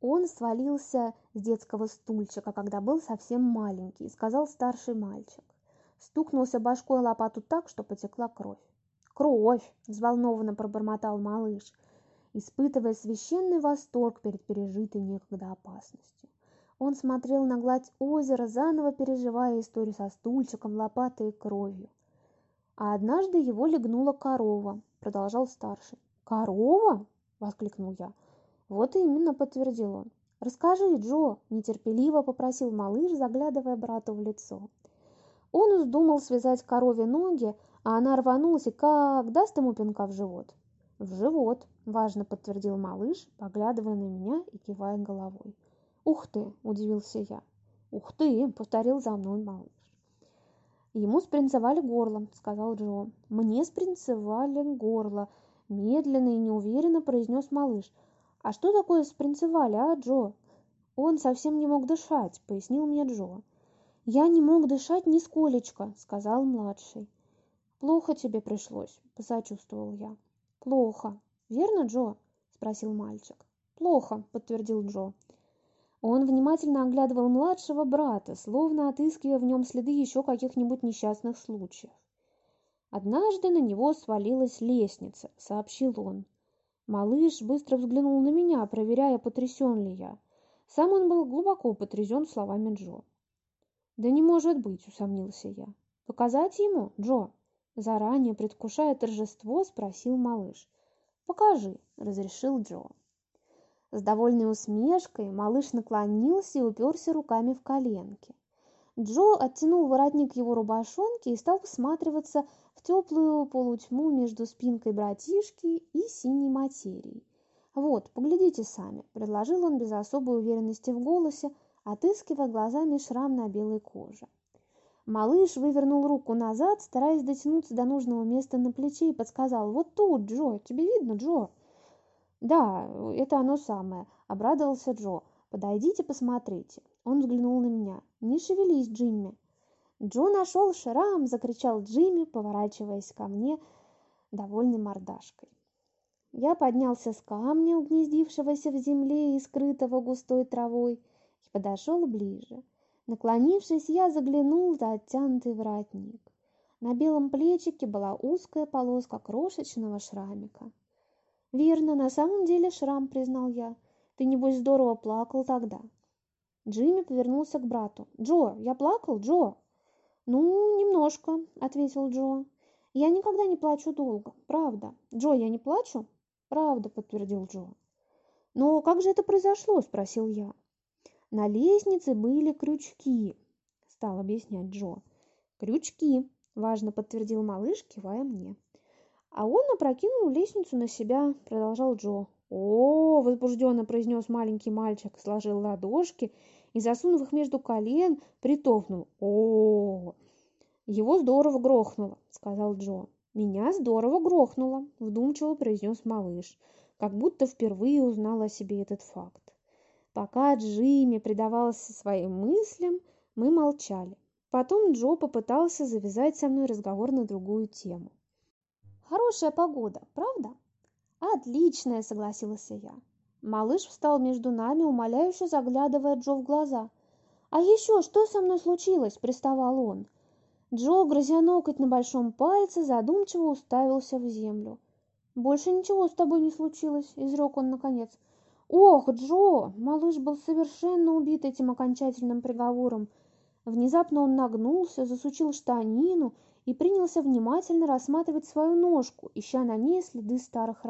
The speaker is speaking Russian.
Он свалился с детского стульчика, когда был совсем маленький, сказал старший мальчик. Стукнулся башкой лопату так, что потекла кровь. «Кровь!» – взволнованно пробормотал малыш, испытывая священный восторг перед пережитой некогда опасностью. Он смотрел на гладь озера, заново переживая историю со стульчиком, лопатой и кровью. А однажды его легнула корова, продолжал старший. «Корова?» – воскликнул я. «Вот именно», – подтвердил он. «Расскажи, Джо», – нетерпеливо попросил малыш, заглядывая брату в лицо. Он вздумал связать корове ноги, а она рванулась и как даст ему пинка в живот. «В живот», – важно подтвердил малыш, поглядывая на меня и кивая головой. «Ух ты!» – удивился я. «Ух ты!» – повторил за мной малыш. «Ему спринцевали горло», – сказал Джо. «Мне спринцевали горло», – медленно и неуверенно произнес малыш. «А что такое спринцевали, а, Джо?» «Он совсем не мог дышать», – пояснил мне Джо. «Я не мог дышать нисколечко», – сказал младший. «Плохо тебе пришлось», – посочувствовал я. «Плохо. Верно, Джо?» – спросил мальчик. «Плохо», – подтвердил Джо. Он внимательно оглядывал младшего брата, словно отыскивая в нем следы еще каких-нибудь несчастных случаев. «Однажды на него свалилась лестница», — сообщил он. Малыш быстро взглянул на меня, проверяя, потрясен ли я. Сам он был глубоко потрясен словами Джо. «Да не может быть», — усомнился я. «Показать ему, Джо?» Заранее, предвкушая торжество, спросил малыш. «Покажи», — разрешил Джо. С довольной усмешкой малыш наклонился и уперся руками в коленки. Джо оттянул воротник его рубашонки и стал всматриваться теплую полутьму между спинкой братишки и синей материей. «Вот, поглядите сами», — предложил он без особой уверенности в голосе, отыскивая глазами шрам на белой коже. Малыш вывернул руку назад, стараясь дотянуться до нужного места на плече и подсказал «Вот тут, Джо, тебе видно, Джо?» «Да, это оно самое», — обрадовался Джо. «Подойдите, посмотрите». Он взглянул на меня. «Не шевелись, Джимми». «Джо нашел шрам!» — закричал Джимми, поворачиваясь ко мне довольной мордашкой. Я поднялся с камня, угнездившегося в земле и скрытого густой травой, и подошел ближе. Наклонившись, я заглянул за оттянутый воротник. На белом плечике была узкая полоска крошечного шрамика. «Верно, на самом деле шрам», — признал я. «Ты, небось, здорово плакал тогда». Джимми повернулся к брату. «Джо, я плакал, Джо?» «Ну, немножко», — ответил Джо. «Я никогда не плачу долго, правда». «Джо, я не плачу?» «Правда», — подтвердил Джо. «Но как же это произошло?» — спросил я. «На лестнице были крючки», — стал объяснять Джо. «Крючки», — важно подтвердил малыш, кивая мне. А он опрокинул лестницу на себя, продолжал Джо. О, возбужденно произнес маленький мальчик, сложил ладошки и, засунув их между колен, притопнул. О, его здорово грохнуло, сказал Джо. Меня здорово грохнуло, вдумчиво произнес малыш, как будто впервые узнал о себе этот факт. Пока Джимми предавался своим мыслям, мы молчали. Потом Джо попытался завязать со мной разговор на другую тему. Хорошая погода, правда? Отличная, согласился я. Малыш встал между нами, умоляюще заглядывая Джо в глаза. «А еще что со мной случилось?» – приставал он. Джо, грызя ноготь на большом пальце, задумчиво уставился в землю. «Больше ничего с тобой не случилось», – изрек он наконец. «Ох, Джо!» – малыш был совершенно убит этим окончательным приговором. Внезапно он нагнулся, засучил штанину и принялся внимательно рассматривать свою ножку, ища на ней следы старых ран.